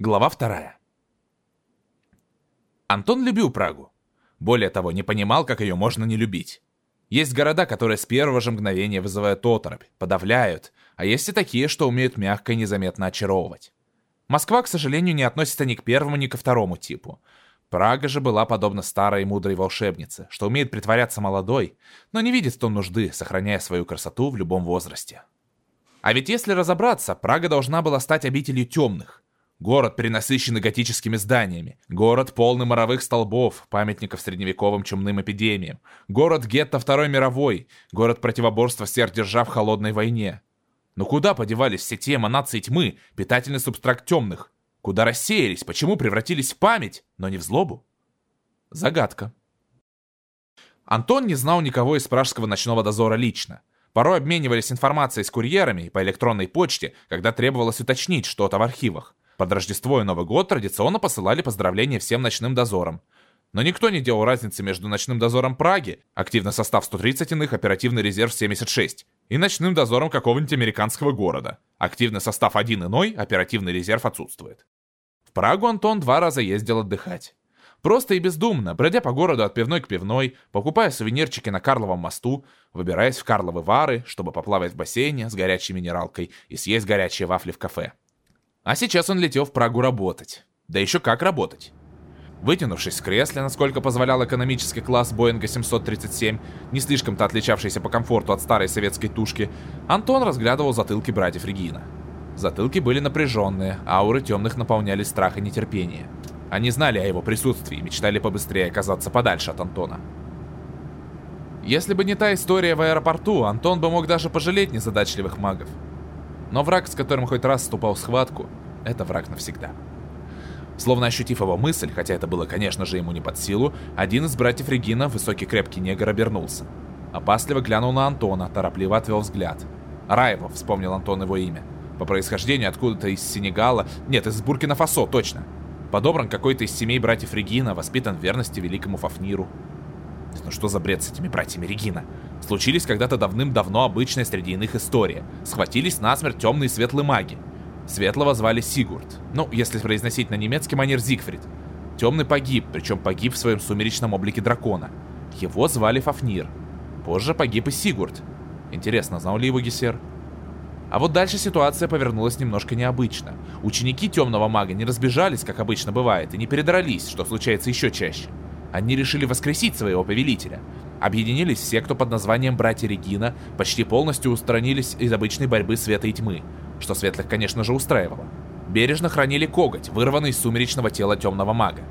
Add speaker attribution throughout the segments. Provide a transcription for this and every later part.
Speaker 1: Глава вторая. Антон любил Прагу. Более того, не понимал, как ее можно не любить. Есть города, которые с первого же мгновения вызывают оторопь, подавляют, а есть и такие, что умеют мягко и незаметно очаровывать. Москва, к сожалению, не относится ни к первому, ни ко второму типу. Прага же была подобна старой и мудрой волшебнице, что умеет притворяться молодой, но не видит в нужды, сохраняя свою красоту в любом возрасте. А ведь если разобраться, Прага должна была стать обителью темных – Город, перенасыщенный готическими зданиями. Город, полный моровых столбов, памятников средневековым чумным эпидемиям. Город гетто Второй мировой. Город противоборства всех держав в холодной войне. Но куда подевались все те эманации тьмы, питательный субстракт темных? Куда рассеялись? Почему превратились в память, но не в злобу? Загадка. Антон не знал никого из пражского ночного дозора лично. Порой обменивались информацией с курьерами и по электронной почте, когда требовалось уточнить что-то в архивах. Под Рождество и Новый год традиционно посылали поздравления всем ночным дозорам. Но никто не делал разницы между ночным дозором Праги, активный состав 130 иных, оперативный резерв 76, и ночным дозором какого-нибудь американского города. Активный состав 1 иной, оперативный резерв отсутствует. В Прагу Антон два раза ездил отдыхать. Просто и бездумно, бродя по городу от пивной к пивной, покупая сувенирчики на Карловом мосту, выбираясь в Карловы Вары, чтобы поплавать в бассейне с горячей минералкой и съесть горячие вафли в кафе. А сейчас он летел в Прагу работать. Да еще как работать. Вытянувшись с кресла, насколько позволял экономический класс Боинга 737, не слишком-то отличавшийся по комфорту от старой советской тушки, Антон разглядывал затылки братьев Регина. Затылки были напряженные, ауры темных наполняли страх и нетерпение. Они знали о его присутствии и мечтали побыстрее оказаться подальше от Антона. Если бы не та история в аэропорту, Антон бы мог даже пожалеть незадачливых магов. Но враг, с которым хоть раз вступал в схватку, это враг навсегда. Словно ощутив его мысль, хотя это было, конечно же, ему не под силу, один из братьев Регина, высокий крепкий негр, обернулся. Опасливо глянул на Антона, торопливо отвел взгляд. Раево, вспомнил Антон его имя. По происхождению откуда-то из Сенегала, нет, из Буркина-Фасо, точно. Подобран какой-то из семей братьев Регина, воспитан в верности великому Фафниру. Ну что за бред с этими братьями Регина? Случились когда-то давным-давно обычная среди иных история. Схватились насмерть темные и светлые маги. Светлого звали Сигурд. Ну, если произносить на немецкий манер Зигфрид. Темный погиб, причем погиб в своем сумеречном облике дракона. Его звали Фафнир. Позже погиб и Сигурд. Интересно, знал ли его Гессер? А вот дальше ситуация повернулась немножко необычно. Ученики темного мага не разбежались, как обычно бывает, и не передрались, что случается еще чаще. Они решили воскресить своего повелителя. Объединились все, кто под названием «Братья Регина», почти полностью устранились из обычной борьбы света и тьмы, что светлых, конечно же, устраивало. Бережно хранили коготь, вырванный из сумеречного тела темного мага.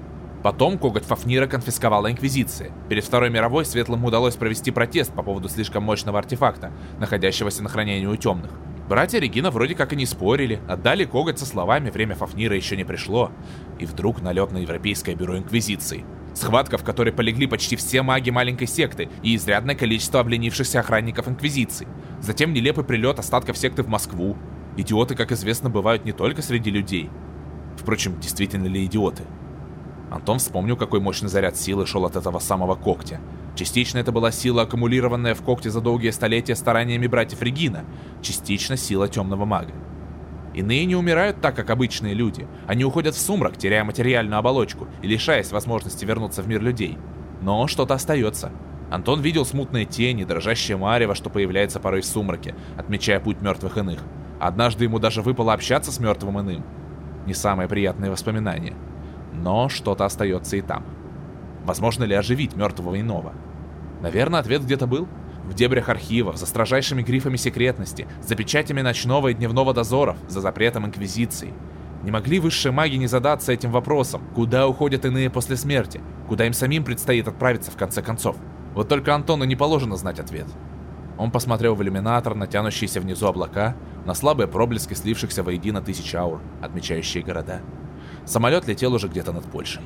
Speaker 1: Потом коготь Фафнира конфисковала Инквизиция. Перед Второй мировой Светлым удалось провести протест по поводу слишком мощного артефакта, находящегося на хранении у темных. Братья Регина вроде как и не спорили, отдали коготь со словами «время Фафнира еще не пришло». И вдруг налет на Европейское бюро Инквизиции. Схватка, в которой полегли почти все маги маленькой секты и изрядное количество обленившихся охранников Инквизиции. Затем нелепый прилет остатков секты в Москву. Идиоты, как известно, бывают не только среди людей. Впрочем, действительно ли идиоты? Антон вспомнил, какой мощный заряд силы шел от этого самого когтя. Частично это была сила, аккумулированная в когте за долгие столетия стараниями братьев Регина, частично сила темного мага. Иные не умирают так, как обычные люди. Они уходят в сумрак, теряя материальную оболочку и лишаясь возможности вернуться в мир людей. Но что-то остается. Антон видел смутные тени, дрожащее марево, что появляется порой в сумраке, отмечая путь мертвых иных. Однажды ему даже выпало общаться с мертвым иным. Не самые приятные воспоминания. Но что-то остается и там. Возможно ли оживить мертвого иного? Наверное, ответ где-то был в дебрях архивов, за строжайшими грифами секретности, за печатями ночного и дневного дозоров, за запретом Инквизиции. Не могли высшие маги не задаться этим вопросом, куда уходят иные после смерти, куда им самим предстоит отправиться в конце концов. Вот только Антону не положено знать ответ. Он посмотрел в иллюминатор на внизу облака, на слабые проблески слившихся воедино тысяч аур, отмечающие города. Самолет летел уже где-то над Польшей.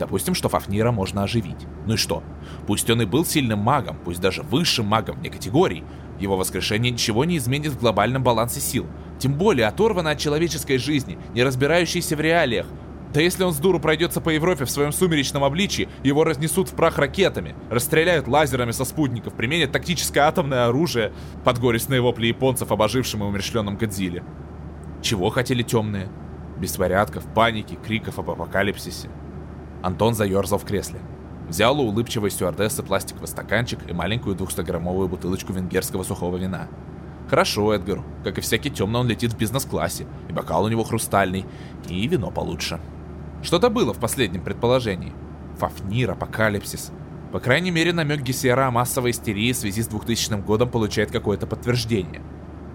Speaker 1: Допустим, что Фафнира можно оживить. Ну и что? Пусть он и был сильным магом, пусть даже высшим магом вне категорий, его воскрешение ничего не изменит в глобальном балансе сил. Тем более оторванно от человеческой жизни, не разбирающийся в реалиях. Да если он с дуру пройдется по Европе в своем сумеречном обличии, его разнесут в прах ракетами, расстреляют лазерами со спутников, применят тактическое атомное оружие под горестные вопли японцев, обожившим и умерщвленном Годзилле. Чего хотели темные? Беспорядков, паники, криков об апокалипсисе. Антон заерзал в кресле. Взял у улыбчивой стюардессы пластиковый стаканчик и маленькую 200-граммовую бутылочку венгерского сухого вина. Хорошо Эдгару. Как и всякий темный, он летит в бизнес-классе, и бокал у него хрустальный, и вино получше. Что-то было в последнем предположении. Фафнир, апокалипсис. По крайней мере, намек Гессера о массовой истерии в связи с 2000 годом получает какое-то подтверждение.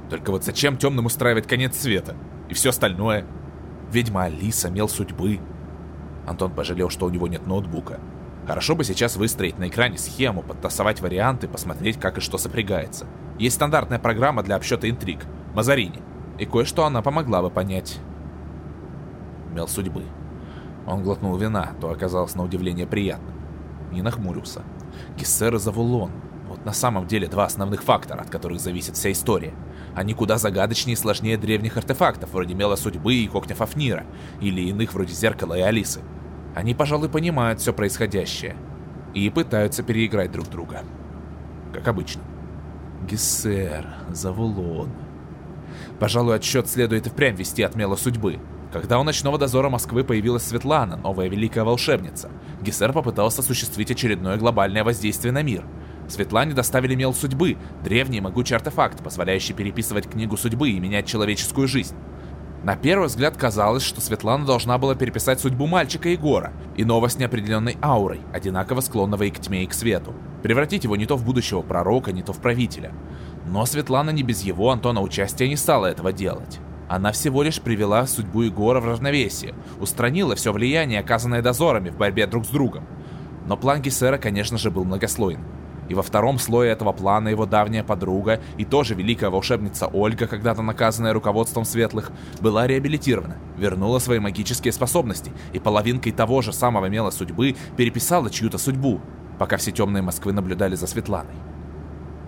Speaker 1: Только вот зачем темным устраивать конец света? И все остальное? Ведьма Алиса, мел судьбы. Антон пожалел, что у него нет ноутбука. Хорошо бы сейчас выстроить на экране схему, подтасовать варианты, посмотреть, как и что сопрягается. Есть стандартная программа для обсчета интриг — Мазарини. И кое-что она помогла бы понять. Мел судьбы. Он глотнул вина, то оказалось на удивление приятным. Не нахмурился. Гессер и Завулон. Вот на самом деле два основных фактора, от которых зависит вся история. Они куда загадочнее и сложнее древних артефактов, вроде Мела Судьбы и Кокня Фафнира, или иных вроде Зеркала и Алисы. Они, пожалуй, понимают все происходящее и пытаются переиграть друг друга. Как обычно. Гессер, Завулон. Пожалуй, отсчет следует и впрямь вести от Мела Судьбы. Когда у ночного дозора Москвы появилась Светлана, новая великая волшебница, Гессер попытался осуществить очередное глобальное воздействие на мир. Светлане доставили мел судьбы, древний могучий артефакт, позволяющий переписывать книгу судьбы и менять человеческую жизнь. На первый взгляд казалось, что Светлана должна была переписать судьбу мальчика Егора, иного с неопределенной аурой, одинаково склонного и к тьме, и к свету. Превратить его не то в будущего пророка, не то в правителя. Но Светлана не без его, Антона, участия не стала этого делать. Она всего лишь привела судьбу Егора в равновесие, устранила все влияние, оказанное дозорами в борьбе друг с другом. Но план Гессера, конечно же, был многослойным. И во втором слое этого плана его давняя подруга и тоже великая волшебница Ольга, когда-то наказанная руководством светлых, была реабилитирована, вернула свои магические способности и половинкой того же самого мела судьбы переписала чью-то судьбу, пока все темные Москвы наблюдали за Светланой.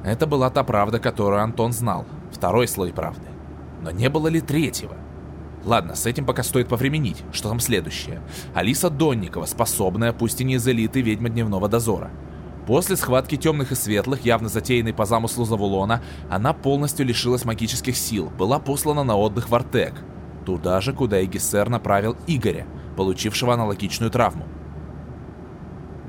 Speaker 1: Это была та правда, которую Антон знал, второй слой правды. Но не было ли третьего? Ладно, с этим пока стоит повременить. Что там следующее? Алиса Донникова, способная, пусть и не из элиты, ведьма дневного дозора. После схватки темных и светлых, явно затеянной по замыслу Завулона, она полностью лишилась магических сил, была послана на отдых в Артек. Туда же, куда и Гессер направил Игоря, получившего аналогичную травму.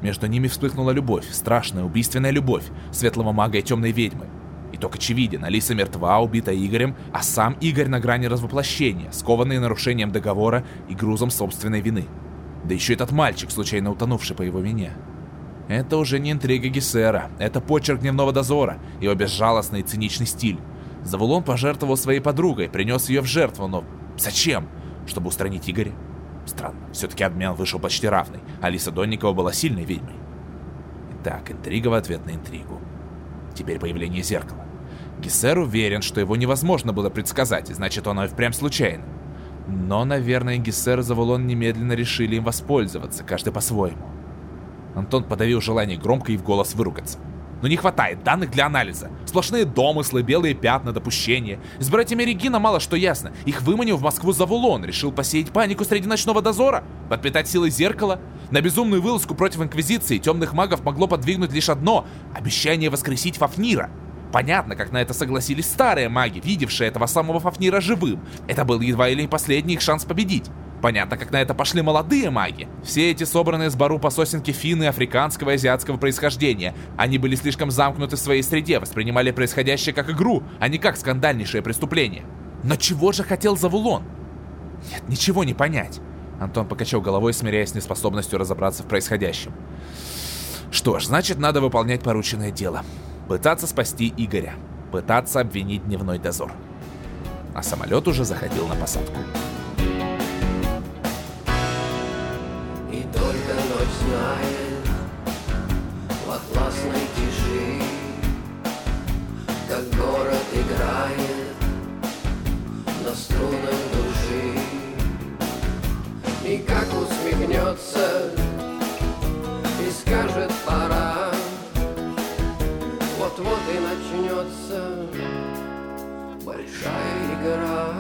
Speaker 1: Между ними вспыхнула любовь, страшная убийственная любовь светлого мага и темной ведьмы. Итог очевиден, Алиса мертва, убита Игорем, а сам Игорь на грани развоплощения, скованный нарушением договора и грузом собственной вины. Да еще этот мальчик, случайно утонувший по его вине. Это уже не интрига Гессера, это почерк дневного дозора, его безжалостный и циничный стиль. Завулон пожертвовал своей подругой, принес ее в жертву, но зачем? Чтобы устранить Игоря? Странно, все-таки обмен вышел почти равный. Алиса Донникова была сильной ведьмой. Итак, интрига в ответ на интригу. Теперь появление зеркала. Гессер уверен, что его невозможно было предсказать, значит оно и впрямь случайно. Но, наверное, Гессер и Завулон немедленно решили им воспользоваться, каждый по-своему. Антон подавил желание громко и в голос выругаться. Но не хватает данных для анализа. Сплошные домыслы, белые пятна, допущения. С братьями Регина мало что ясно. Их выманил в Москву Завулон, решил посеять панику среди ночного дозора, подпитать силой зеркала. На безумную вылазку против Инквизиции темных магов могло подвигнуть лишь одно — обещание воскресить Фафнира. Понятно, как на это согласились старые маги, видевшие этого самого Фафнира живым. Это был едва или последний их шанс победить. Понятно, как на это пошли молодые маги. Все эти собранные с бару по сосенке финны африканского и азиатского происхождения. Они были слишком замкнуты в своей среде, воспринимали происходящее как игру, а не как скандальнейшее преступление. Но чего же хотел Завулон? Нет, ничего не понять. Антон покачал головой, смиряясь с неспособностью разобраться в происходящем. Что ж, значит, надо выполнять порученное дело. Пытаться спасти Игоря. Пытаться обвинить дневной дозор. А самолет уже заходил на посадку.
Speaker 2: Знает В атласной тиши Как город играет На струнах души. И как усмехнется И скажет пора Вот-вот и начнется Большая игра.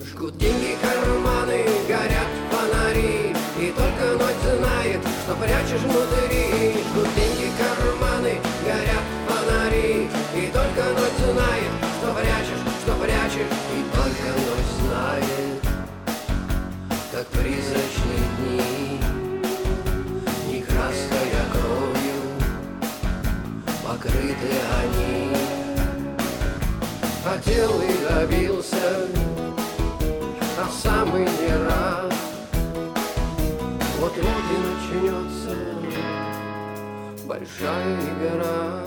Speaker 2: Жгут деньги, карманы, горят фонари и только ночь знает, что прячешь внутри. Жгут деньги, карманы, горят фонари. И только ночь знает, что прячешь, что прячешь. И только ночь знает, как призрачные дни. Не краской, кровью покрыты они. Хотел и добился, а самый и не рад. Вот-вот и начнется большая игра.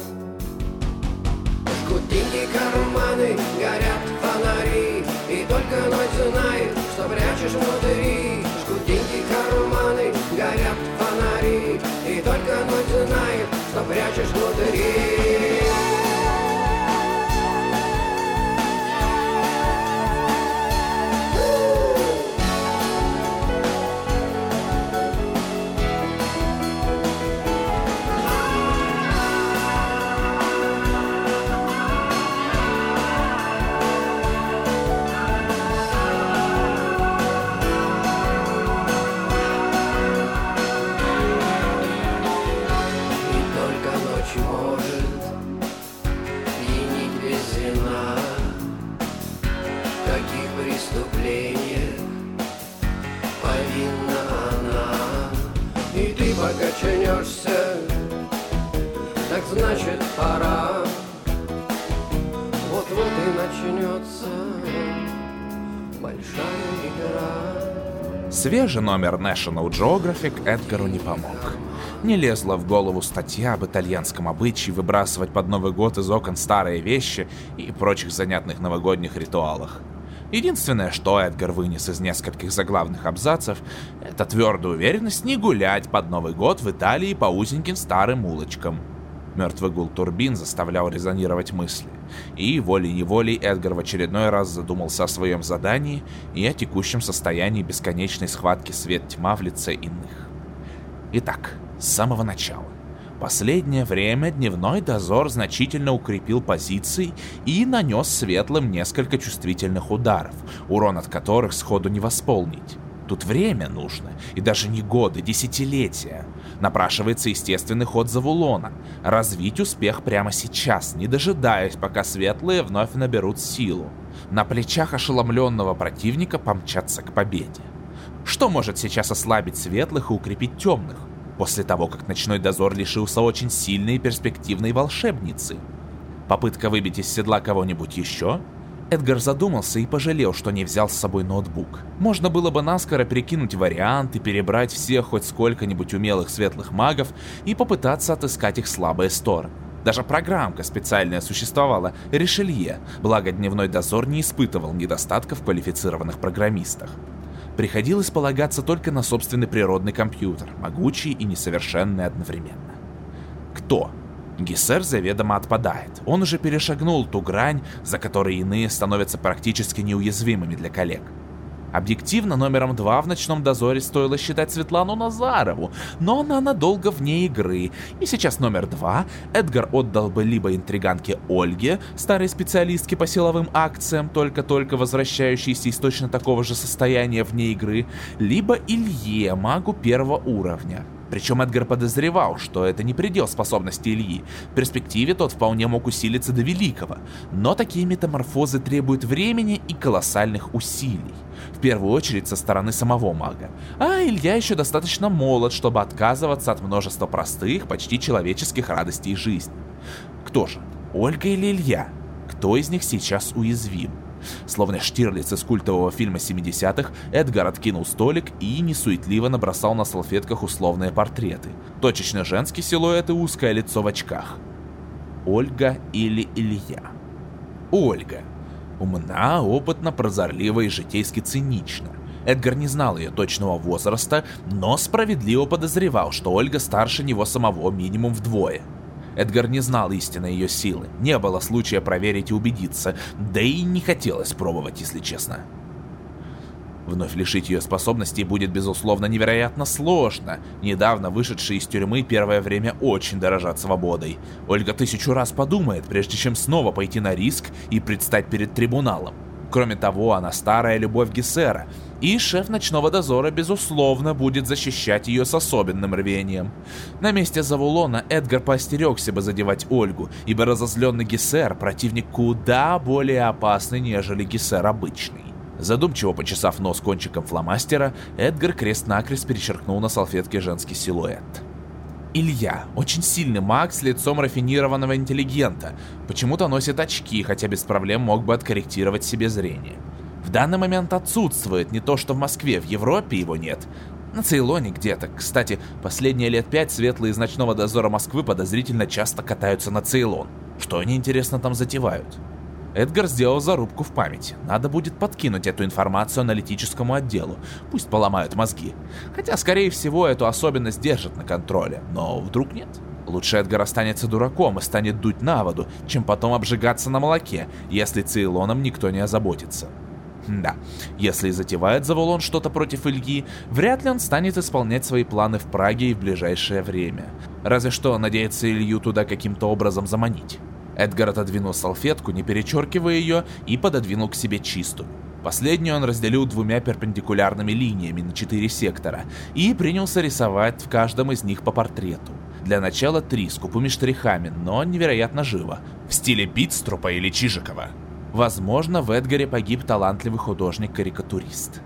Speaker 2: Деньги карманы, горят фонари И только ночь знает, что прячешь внутри. Деньги карманы, горят фонари И только ночь знает, что прячешь внутри Вот-вот и начнется большая игра
Speaker 1: Свежий номер National Geographic Эдгару не помог. Не лезла в голову статья об итальянском обычае выбрасывать под Новый год из окон старые вещи и прочих занятных новогодних ритуалах. Единственное, что Эдгар вынес из нескольких заглавных абзацев, это твердую уверенность не гулять под Новый год в Италии по узеньким старым улочкам. Мертвый гул турбин заставлял резонировать мысли, и волей-неволей Эдгар в очередной раз задумался о своем задании и о текущем состоянии бесконечной схватки свет-тьма в лице иных. Итак, с самого начала. Последнее время дневной дозор значительно укрепил позиции и нанес светлым несколько чувствительных ударов, урон от которых сходу не восполнить. Тут время нужно, и даже не годы, десятилетия. Напрашивается естественный ход Завулона. Развить успех прямо сейчас, не дожидаясь, пока светлые вновь наберут силу. На плечах ошеломленного противника помчаться к победе. Что может сейчас ослабить светлых и укрепить темных? После того, как ночной дозор лишился очень сильной и перспективной волшебницы. Попытка выбить из седла кого-нибудь еще? Эдгар задумался и пожалел, что не взял с собой ноутбук. Можно было бы наскоро перекинуть варианты, перебрать всех хоть сколько-нибудь умелых светлых магов и попытаться отыскать их слабые стороны. Даже программка специальная существовала, Ришелье, благо дневной дозор не испытывал недостатков квалифицированных программистах. Приходилось полагаться только на собственный природный компьютер, могучий и несовершенный одновременно. Кто? Гессер заведомо отпадает. Он уже перешагнул ту грань, за которой иные становятся практически неуязвимыми для коллег. Объективно, номером два в ночном дозоре стоило считать Светлану Назарову, но она надолго вне игры, и сейчас номер два Эдгар отдал бы либо интриганке Ольге, старой специалистке по силовым акциям, только-только возвращающейся из точно такого же состояния вне игры, либо Илье, магу первого уровня. Причем Эдгар подозревал, что это не предел способности Ильи. В перспективе тот вполне мог усилиться до великого. Но такие метаморфозы требуют времени и колоссальных усилий. В первую очередь со стороны самого мага. А Илья еще достаточно молод, чтобы отказываться от множества простых, почти человеческих радостей жизни. Кто же? Ольга или Илья? Кто из них сейчас уязвим? Словно Штирлиц из культового фильма 70-х, Эдгар откинул столик и несуетливо набросал на салфетках условные портреты. Точечно женский силуэт и узкое лицо в очках. Ольга или Илья? Ольга. Умна, опытна, прозорлива и житейски цинична. Эдгар не знал ее точного возраста, но справедливо подозревал, что Ольга старше него самого минимум вдвое. Эдгар не знал истинной ее силы, не было случая проверить и убедиться, да и не хотелось пробовать, если честно. Вновь лишить ее способностей будет, безусловно, невероятно сложно. Недавно вышедшие из тюрьмы первое время очень дорожат свободой. Ольга тысячу раз подумает, прежде чем снова пойти на риск и предстать перед трибуналом. Кроме того, она старая любовь Гессера, и шеф ночного дозора, безусловно, будет защищать ее с особенным рвением. На месте Завулона Эдгар поостерегся бы задевать Ольгу, ибо разозленный Гессер – противник куда более опасный, нежели Гессер обычный. Задумчиво почесав нос кончиком фломастера, Эдгар крест-накрест перечеркнул на салфетке женский силуэт. Илья, очень сильный маг с лицом рафинированного интеллигента, почему-то носит очки, хотя без проблем мог бы откорректировать себе зрение. Данный момент отсутствует, не то что в Москве, в Европе его нет. На Цейлоне где-то. Кстати, последние лет пять светлые из ночного дозора Москвы подозрительно часто катаются на Цейлон. Что они, интересно, там затевают? Эдгар сделал зарубку в памяти. Надо будет подкинуть эту информацию аналитическому отделу. Пусть поломают мозги. Хотя, скорее всего, эту особенность держат на контроле. Но вдруг нет? Лучше Эдгар останется дураком и станет дуть на воду, чем потом обжигаться на молоке, если Цейлоном никто не озаботится. Да, если затевает Заволон что-то против Ильи, вряд ли он станет исполнять свои планы в Праге и в ближайшее время. Разве что надеется Илью туда каким-то образом заманить. Эдгар отодвинул салфетку, не перечеркивая ее, и пододвинул к себе чистую. Последнюю он разделил двумя перпендикулярными линиями на четыре сектора и принялся рисовать в каждом из них по портрету. Для начала три с купыми штрихами, но невероятно живо, в стиле Битструпа или Чижикова. Возможно, в Эдгаре погиб талантливый художник-карикатурист.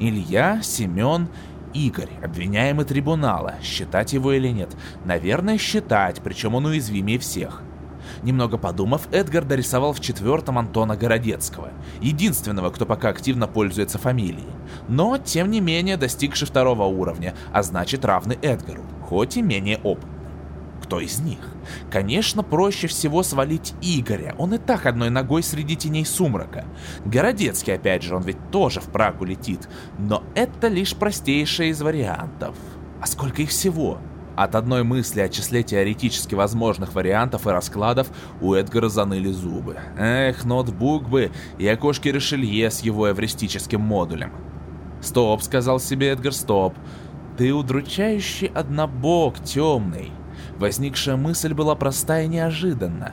Speaker 1: Илья, Семен, Игорь, обвиняемый трибунала, считать его или нет? Наверное, считать, причем он уязвимее всех. Немного подумав, Эдгар дорисовал в четвертом Антона Городецкого, единственного, кто пока активно пользуется фамилией, но, тем не менее, достигший второго уровня, а значит равный Эдгару, хоть и менее опытный. Кто из них? Конечно, проще всего свалить Игоря, он и так одной ногой среди теней сумрака. Городецкий, опять же, он ведь тоже в Прагу летит, но это лишь простейший из вариантов. А сколько их всего? От одной мысли о числе теоретически возможных вариантов и раскладов у Эдгара заныли зубы. Эх, ноутбук бы и окошки Решелье с его эвристическим модулем. «Стоп», — сказал себе Эдгар, — «стоп. Ты удручающий однобок, темный». Возникшая мысль была проста и неожиданна.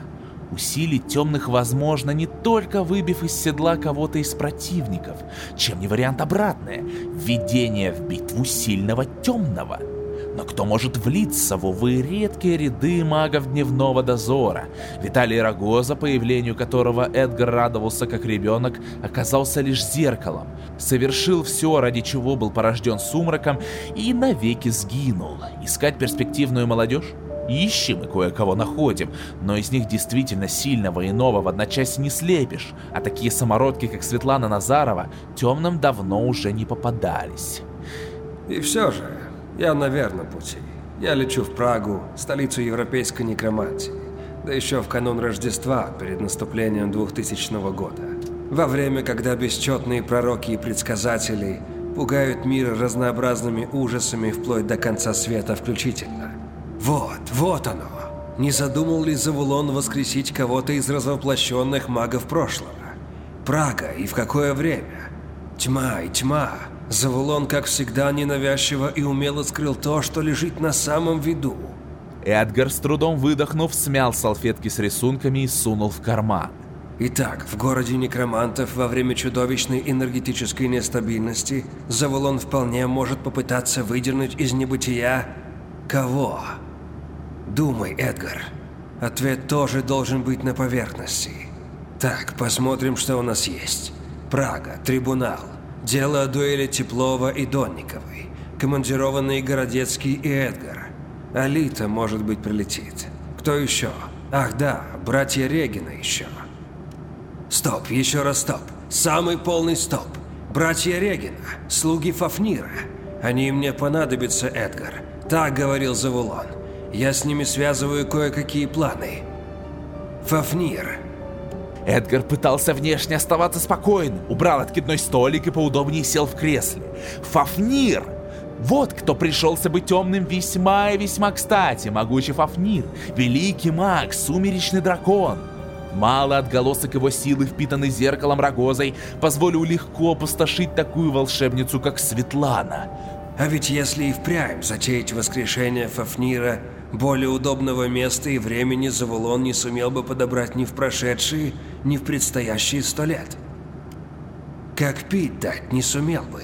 Speaker 1: Усилить темных возможно не только выбив из седла кого-то из противников, чем не вариант обратное — введение в битву сильного темного — но кто может влиться в, увы, редкие ряды магов дневного дозора? Виталий Рогоза, появлению которого Эдгар радовался как ребенок, оказался лишь зеркалом. Совершил все, ради чего был порожден сумраком, и навеки сгинул. Искать перспективную молодежь? Ищем и кое-кого находим, но из них действительно сильного иного в одночасье не слепишь, а такие самородки, как Светлана Назарова, темным давно уже не попадались.
Speaker 3: И все же, я на верном пути. Я лечу в Прагу, столицу европейской некромантии. Да еще в канун Рождества, перед наступлением 2000 года. Во время, когда бесчетные пророки и предсказатели пугают мир разнообразными ужасами вплоть до конца света включительно. Вот, вот оно. Не задумал ли Завулон воскресить кого-то из развоплощенных магов прошлого? Прага и в какое время? Тьма и тьма. Завулон, как всегда, ненавязчиво и умело скрыл то, что лежит на самом виду.
Speaker 1: Эдгар, с трудом выдохнув, смял салфетки с рисунками и сунул в карман.
Speaker 3: Итак, в городе некромантов во время чудовищной энергетической нестабильности Завулон вполне может попытаться выдернуть из небытия... Кого? Думай, Эдгар. Ответ тоже должен быть на поверхности. Так, посмотрим, что у нас есть. Прага, трибунал. Дело о дуэли Теплова и Донниковой. Командированные Городецкий и Эдгар. Алита, может быть, прилетит. Кто еще? Ах да, братья Регина еще. Стоп, еще раз стоп. Самый полный стоп. Братья Регина, слуги Фафнира. Они мне понадобятся, Эдгар. Так говорил Завулон. Я с ними связываю кое-какие планы. Фафнир,
Speaker 1: Эдгар пытался внешне оставаться спокойным, убрал откидной столик и поудобнее сел в кресле. Фафнир! Вот кто пришелся бы темным весьма и весьма кстати, могучий Фафнир, великий маг, сумеречный дракон. Мало отголосок его силы, впитанный зеркалом Рогозой, позволил легко опустошить такую волшебницу, как Светлана.
Speaker 3: А ведь если и впрямь затеять воскрешение Фафнира, более удобного места и времени Завулон не сумел бы подобрать ни в прошедшие, ни в предстоящие сто лет. Как пить дать не сумел бы.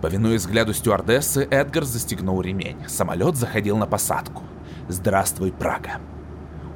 Speaker 1: Повинуясь взгляду стюардессы, Эдгар застегнул ремень. Самолет заходил на посадку. Здравствуй, Прага.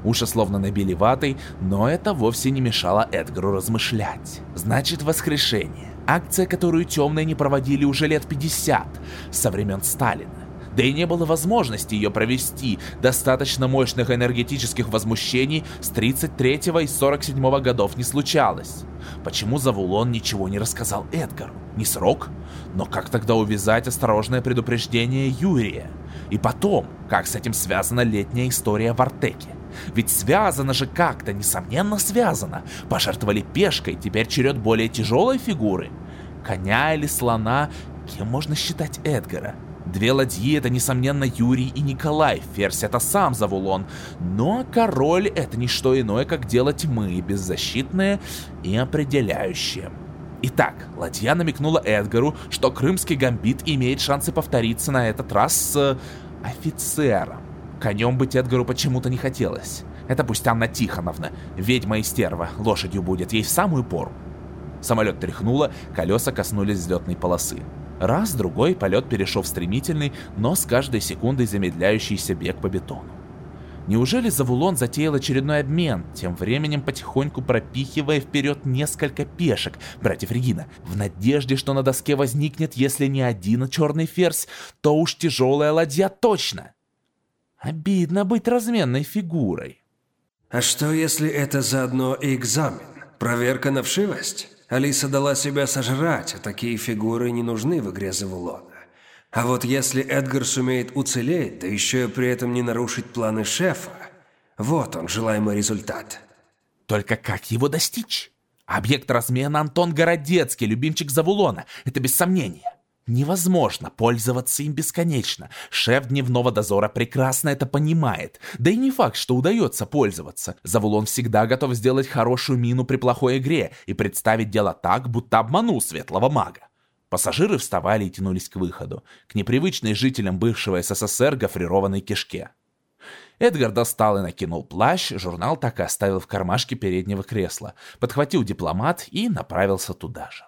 Speaker 1: Уши словно набили ватой, но это вовсе не мешало Эдгару размышлять. Значит, воскрешение. Акция, которую темные не проводили уже лет 50, со времен Сталина. Да и не было возможности ее провести. Достаточно мощных энергетических возмущений с 33 и 47 годов не случалось. Почему Завулон ничего не рассказал Эдгару? Не срок? Но как тогда увязать осторожное предупреждение Юрия? И потом, как с этим связана летняя история в Артеке? Ведь связано же как-то, несомненно связано. Пожертвовали пешкой, теперь черед более тяжелой фигуры. Коня или слона, кем можно считать Эдгара? Две ладьи — это, несомненно, Юрий и Николай, Ферзь — это сам Завулон, но король — это не что иное, как дело тьмы, беззащитное и определяющее. Итак, ладья намекнула Эдгару, что крымский гамбит имеет шансы повториться на этот раз с... офицером. Конем быть Эдгару почему-то не хотелось. Это пусть Анна Тихоновна, ведьма и стерва, лошадью будет, ей в самую пору. Самолет тряхнуло, колеса коснулись взлетной полосы. Раз, другой, полет перешел в стремительный, но с каждой секундой замедляющийся бег по бетону. Неужели Завулон затеял очередной обмен, тем временем потихоньку пропихивая вперед несколько пешек, братьев Регина, в надежде, что на доске возникнет, если не один черный ферзь, то уж тяжелая ладья точно. Обидно быть разменной фигурой.
Speaker 3: А что, если это заодно экзамен? Проверка на вшивость? Алиса дала себя сожрать, а такие фигуры не нужны в игре Завулона. А вот если Эдгар сумеет уцелеть, да еще и при этом не нарушить планы шефа, вот он, желаемый результат.
Speaker 1: Только как его достичь? Объект размена Антон Городецкий, любимчик Завулона, это без сомнения. Невозможно пользоваться им бесконечно. Шеф дневного дозора прекрасно это понимает. Да и не факт, что удается пользоваться. Завулон всегда готов сделать хорошую мину при плохой игре и представить дело так, будто обманул светлого мага. Пассажиры вставали и тянулись к выходу, к непривычной жителям бывшего СССР гофрированной кишке. Эдгар достал и накинул плащ, журнал так и оставил в кармашке переднего кресла, подхватил дипломат и направился туда же.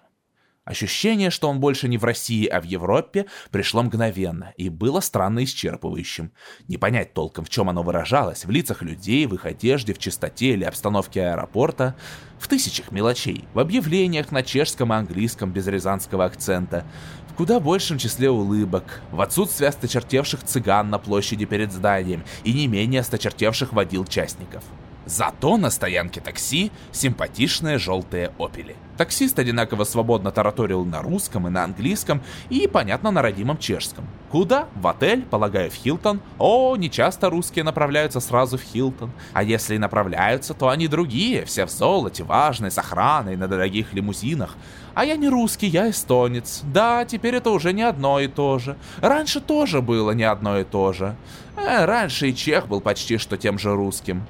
Speaker 1: Ощущение, что он больше не в России, а в Европе, пришло мгновенно и было странно исчерпывающим. Не понять толком, в чем оно выражалось, в лицах людей, в их одежде, в чистоте или обстановке аэропорта, в тысячах мелочей, в объявлениях на чешском и английском без рязанского акцента, в куда большем числе улыбок, в отсутствие осточертевших цыган на площади перед зданием и не менее осточертевших водил-частников. Зато на стоянке такси симпатичные желтые опели. Таксист одинаково свободно тараторил на русском и на английском, и, понятно, на родимом чешском. Куда? В отель, полагаю, в Хилтон. О, не часто русские направляются сразу в Хилтон. А если и направляются, то они другие, все в золоте, важные, с охраной, на дорогих лимузинах. А я не русский, я эстонец. Да, теперь это уже не одно и то же. Раньше тоже было не одно и то же. Э, раньше и чех был почти что тем же русским.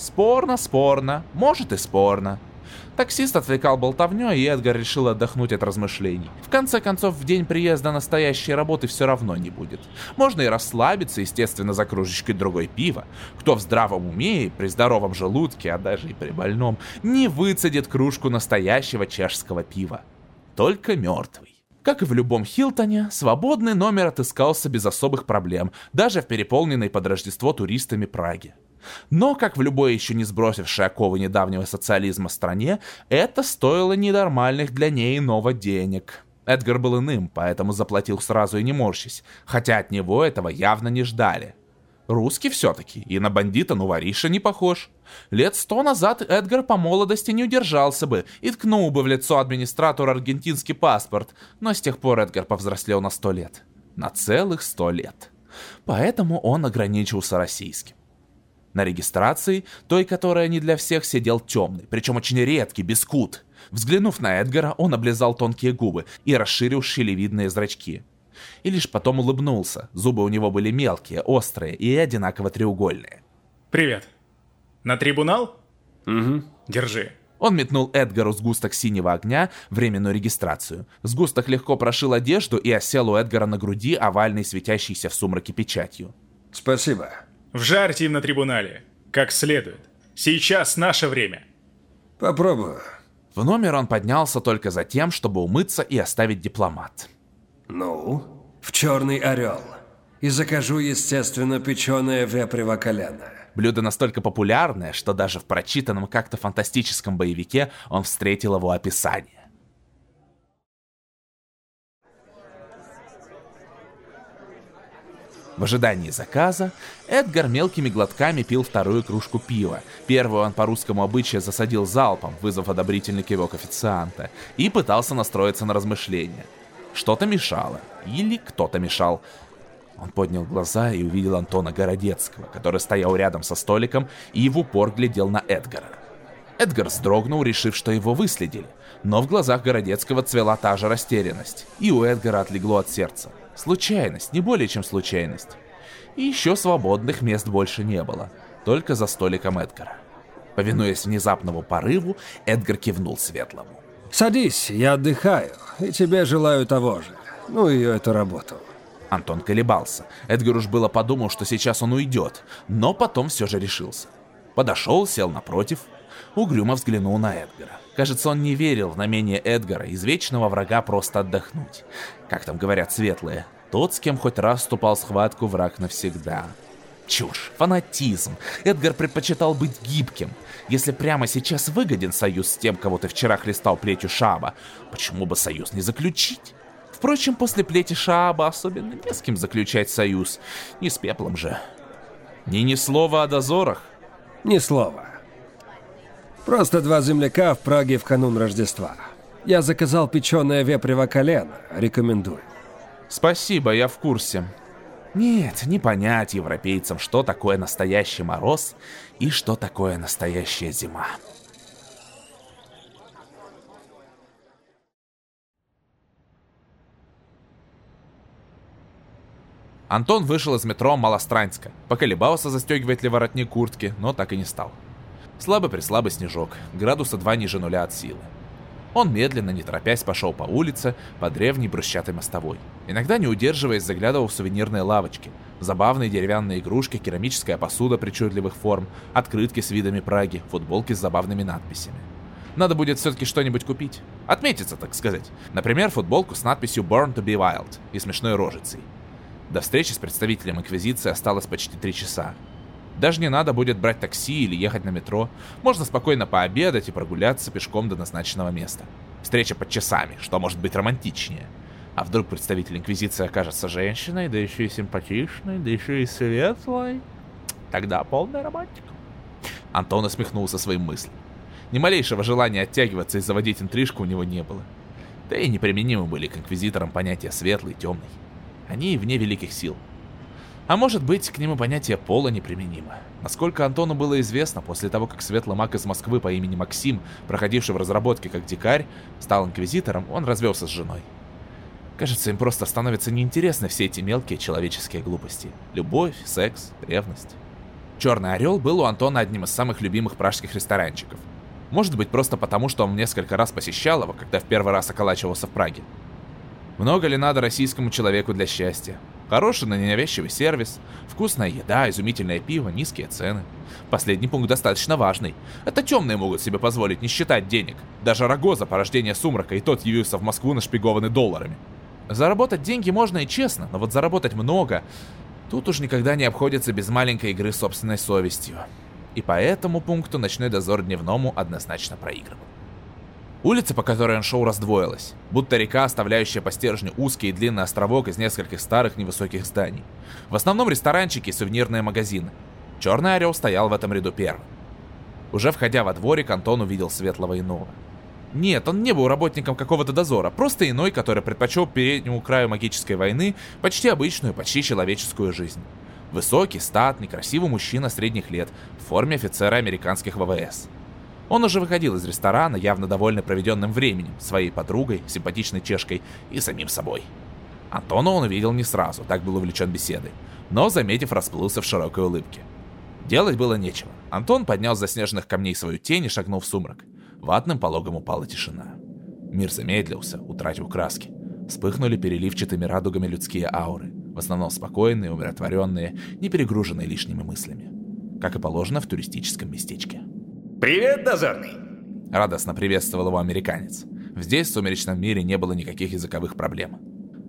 Speaker 1: Спорно, спорно, может и спорно. Таксист отвлекал болтовню, и Эдгар решил отдохнуть от размышлений. В конце концов, в день приезда настоящей работы все равно не будет. Можно и расслабиться, естественно, за кружечкой другой пива. Кто в здравом уме и при здоровом желудке, а даже и при больном, не выцедит кружку настоящего чешского пива. Только мертвый. Как и в любом Хилтоне, свободный номер отыскался без особых проблем, даже в переполненной под Рождество туристами Праге. Но, как в любой еще не сбросившей оковы недавнего социализма стране, это стоило ненормальных для ней иного денег. Эдгар был иным, поэтому заплатил сразу и не морщись, хотя от него этого явно не ждали. Русский все-таки, и на бандита ну вориша не похож. Лет сто назад Эдгар по молодости не удержался бы и ткнул бы в лицо администратору аргентинский паспорт, но с тех пор Эдгар повзрослел на сто лет. На целых сто лет. Поэтому он ограничился российским. На регистрации, той, которая не для всех, сидел темный, причем очень редкий, бескут. Взглянув на Эдгара, он облизал тонкие губы и расширил щелевидные зрачки. И лишь потом улыбнулся. Зубы у него были мелкие, острые и одинаково треугольные.
Speaker 4: «Привет. На трибунал?»
Speaker 3: Угу.
Speaker 4: Держи».
Speaker 1: Он метнул Эдгару сгусток синего огня, временную регистрацию. Сгусток легко прошил одежду и осел у Эдгара на груди овальной светящейся в сумраке печатью.
Speaker 3: Спасибо.
Speaker 4: Вжарьте им на трибунале. Как следует. Сейчас наше время.
Speaker 3: Попробую.
Speaker 1: В номер он поднялся только за тем, чтобы умыться и оставить дипломат.
Speaker 3: Ну, в черный орел. И закажу, естественно, печеное вепрево колено.
Speaker 1: Блюдо настолько популярное, что даже в прочитанном как-то фантастическом боевике он встретил его описание. В ожидании заказа Эдгар мелкими глотками пил вторую кружку пива. Первую он по русскому обычаю засадил залпом, вызвав одобрительный кивок официанта, и пытался настроиться на размышления. Что-то мешало. Или кто-то мешал. Он поднял глаза и увидел Антона Городецкого, который стоял рядом со столиком и в упор глядел на Эдгара. Эдгар вздрогнул, решив, что его выследили. Но в глазах Городецкого цвела та же растерянность, и у Эдгара отлегло от сердца. Случайность, не более чем случайность. И еще свободных мест больше не было, только за столиком Эдгара. Повинуясь внезапному порыву, Эдгар кивнул Светлому.
Speaker 3: «Садись, я отдыхаю, и тебе желаю того же. Ну и эту работу».
Speaker 1: Антон колебался. Эдгар уж было подумал, что сейчас он уйдет, но потом все же решился. Подошел, сел напротив, угрюмо взглянул на Эдгара. Кажется, он не верил в намерение Эдгара из вечного врага просто отдохнуть. Как там говорят светлые, тот, с кем хоть раз вступал в схватку, враг навсегда. Чушь, фанатизм. Эдгар предпочитал быть гибким. Если прямо сейчас выгоден союз с тем, кого ты вчера хлестал плетью Шаба, почему бы союз не заключить? Впрочем, после плети Шааба особенно не с кем заключать союз. Не с пеплом же. Ни ни слова о дозорах.
Speaker 3: Ни слова. Просто два земляка в Праге в канун Рождества. Я заказал печеное вепрево колено. Рекомендую.
Speaker 1: Спасибо, я в курсе. Нет, не понять европейцам, что такое настоящий мороз и что такое настоящая зима. Антон вышел из метро Малостранска, поколебался, застегивать ли воротник куртки, но так и не стал. Слабый-преслабый снежок, градуса два ниже нуля от силы. Он медленно, не торопясь, пошел по улице, по древней брусчатой мостовой. Иногда, не удерживаясь, заглядывал в сувенирные лавочки. Забавные деревянные игрушки, керамическая посуда причудливых форм, открытки с видами Праги, футболки с забавными надписями. Надо будет все-таки что-нибудь купить. Отметиться, так сказать. Например, футболку с надписью «Born to be Wild» и смешной рожицей. До встречи с представителем Инквизиции осталось почти три часа. Даже не надо будет брать такси или ехать на метро. Можно спокойно пообедать и прогуляться пешком до назначенного места. Встреча под часами, что может быть романтичнее. А вдруг представитель Инквизиции окажется женщиной, да еще и симпатичной, да еще и светлой? Тогда полная романтика. Антон усмехнулся своим мыслям. Ни малейшего желания оттягиваться и заводить интрижку у него не было. Да и неприменимы были к инквизиторам понятия светлый, темный. Они вне великих сил. А может быть, к нему понятие пола неприменимо. Насколько Антону было известно, после того, как светлый маг из Москвы по имени Максим, проходивший в разработке как дикарь, стал инквизитором, он развелся с женой. Кажется, им просто становятся неинтересны все эти мелкие человеческие глупости. Любовь, секс, ревность. Черный орел был у Антона одним из самых любимых пражских ресторанчиков. Может быть, просто потому, что он несколько раз посещал его, когда в первый раз околачивался в Праге. Много ли надо российскому человеку для счастья? Хороший, но ненавязчивый сервис, вкусная еда, изумительное пиво, низкие цены. Последний пункт достаточно важный. Это темные могут себе позволить не считать денег. Даже Рогоза, порождение сумрака, и тот явился в Москву нашпигованный долларами. Заработать деньги можно и честно, но вот заработать много... Тут уж никогда не обходится без маленькой игры собственной совестью. И по этому пункту ночной дозор дневному однозначно проигрывал. Улица, по которой он шел, раздвоилась, будто река, оставляющая по стержню узкий и длинный островок из нескольких старых невысоких зданий. В основном ресторанчики и сувенирные магазины. Черный орел стоял в этом ряду первым. Уже входя во дворик, Антон увидел светлого иного. Нет, он не был работником какого-то дозора, просто иной, который предпочел переднему краю магической войны почти обычную, почти человеческую жизнь. Высокий, статный, красивый мужчина средних лет в форме офицера американских ВВС. Он уже выходил из ресторана, явно довольный проведенным временем, своей подругой, симпатичной чешкой и самим собой. Антона он увидел не сразу, так был увлечен беседой, но, заметив, расплылся в широкой улыбке. Делать было нечего. Антон поднял с заснеженных камней свою тень и шагнул в сумрак. Ватным пологом упала тишина. Мир замедлился, утратив краски. Вспыхнули переливчатыми радугами людские ауры, в основном спокойные, умиротворенные, не перегруженные лишними мыслями. Как и положено в туристическом местечке.
Speaker 5: «Привет, дозорный!»
Speaker 1: Радостно приветствовал его американец. Здесь, в сумеречном мире, не было никаких языковых проблем.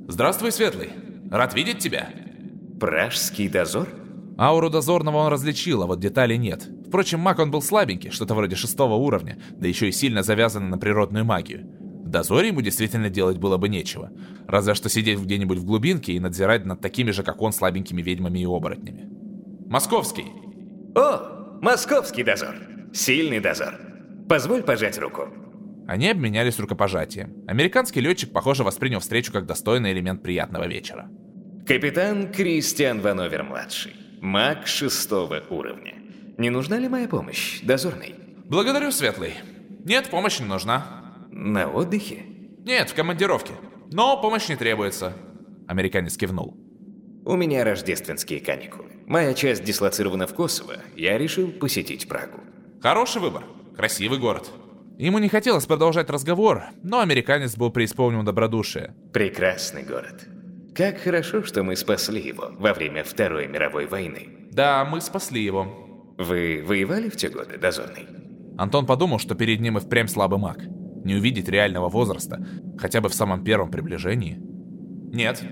Speaker 1: «Здравствуй, Светлый! Рад видеть тебя!»
Speaker 5: «Пражский дозор?»
Speaker 1: Ауру дозорного он различил, а вот деталей нет. Впрочем, маг он был слабенький, что-то вроде шестого уровня, да еще и сильно завязанный на природную магию. дозоре ему действительно делать было бы нечего. Разве что сидеть где-нибудь в глубинке и надзирать над такими же, как он, слабенькими ведьмами и оборотнями. «Московский!»
Speaker 5: О, московский дозор. Сильный дозор. Позволь пожать руку.
Speaker 1: Они обменялись рукопожатием. Американский летчик, похоже, воспринял встречу как достойный элемент приятного вечера.
Speaker 5: Капитан Кристиан Вановер-младший. Маг шестого уровня. Не нужна ли моя помощь, дозорный?
Speaker 1: «Благодарю, Светлый. Нет, помощь не нужна».
Speaker 5: На отдыхе?
Speaker 1: «Нет, в командировке. Но помощь не требуется». Американец кивнул.
Speaker 5: У меня рождественские каникулы. Моя часть дислоцирована в Косово. Я решил посетить Прагу.
Speaker 1: Хороший выбор. Красивый город. Ему не хотелось продолжать разговор, но американец был преисполнен добродушия.
Speaker 5: Прекрасный город. Как хорошо, что мы спасли его во время Второй мировой войны.
Speaker 1: Да, мы спасли его.
Speaker 5: Вы воевали в те годы, дозорный?
Speaker 1: Антон подумал, что перед ним и впрямь слабый маг. Не увидеть реального возраста, хотя бы в самом первом приближении. Нет.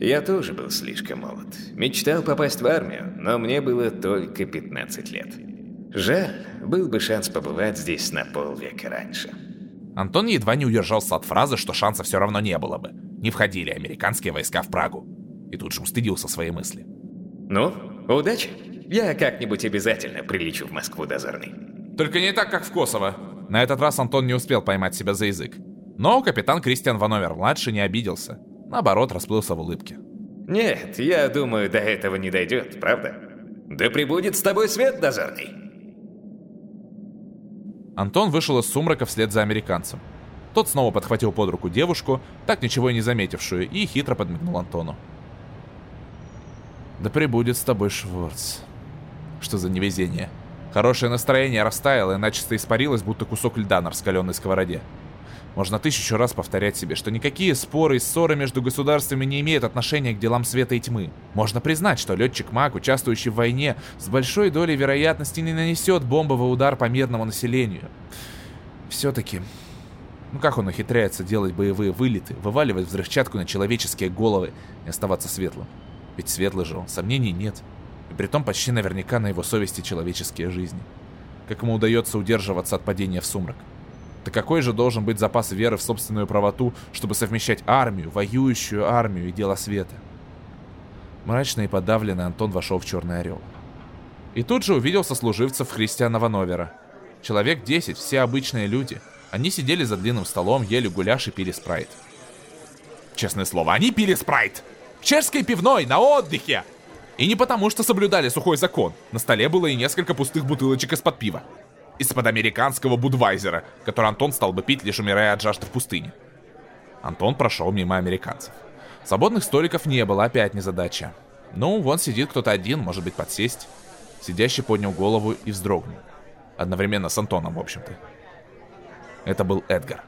Speaker 5: Я тоже был слишком молод. Мечтал попасть в армию, но мне было только 15 лет. Жаль, был бы шанс побывать здесь на полвека раньше.
Speaker 1: Антон едва не удержался от фразы, что шанса все равно не было бы. Не входили американские войска в Прагу. И тут же устыдился своей мысли.
Speaker 5: Ну, удачи. Я как-нибудь обязательно прилечу в Москву дозорный.
Speaker 1: Только не так, как в Косово. На этот раз Антон не успел поймать себя за язык. Но капитан Кристиан Вановер-младший не обиделся. Наоборот, расплылся в улыбке.
Speaker 5: Нет, я думаю, до этого не дойдет, правда? Да прибудет с тобой свет дозорный.
Speaker 1: Антон вышел из сумрака вслед за американцем. Тот снова подхватил под руку девушку, так ничего и не заметившую, и хитро подмигнул Антону. «Да прибудет с тобой Шворц». Что за невезение. Хорошее настроение растаяло и начисто испарилось, будто кусок льда на раскаленной сковороде. Можно тысячу раз повторять себе, что никакие споры и ссоры между государствами не имеют отношения к делам света и тьмы. Можно признать, что летчик-маг, участвующий в войне, с большой долей вероятности не нанесет бомбовый удар по мирному населению. Все-таки... Ну как он ухитряется делать боевые вылеты, вываливать взрывчатку на человеческие головы и оставаться светлым? Ведь светлый же он, сомнений нет. И притом почти наверняка на его совести человеческие жизни. Как ему удается удерживаться от падения в сумрак? Да какой же должен быть запас веры в собственную правоту, чтобы совмещать армию, воюющую армию и дело света? Мрачно и подавленный Антон вошел в Черный Орел. И тут же увидел сослуживцев христианова Новера. Человек 10, все обычные люди. Они сидели за длинным столом, ели гуляш и пили спрайт. Честное слово, они пили спрайт! В чешской пивной, на отдыхе! И не потому, что соблюдали сухой закон. На столе было и несколько пустых бутылочек из-под пива из-под американского Будвайзера, который Антон стал бы пить, лишь умирая от жажды в пустыне. Антон прошел мимо американцев. Свободных столиков не было, опять незадача. Ну, вон сидит кто-то один, может быть, подсесть. Сидящий поднял голову и вздрогнул. Одновременно с Антоном, в общем-то. Это был Эдгар.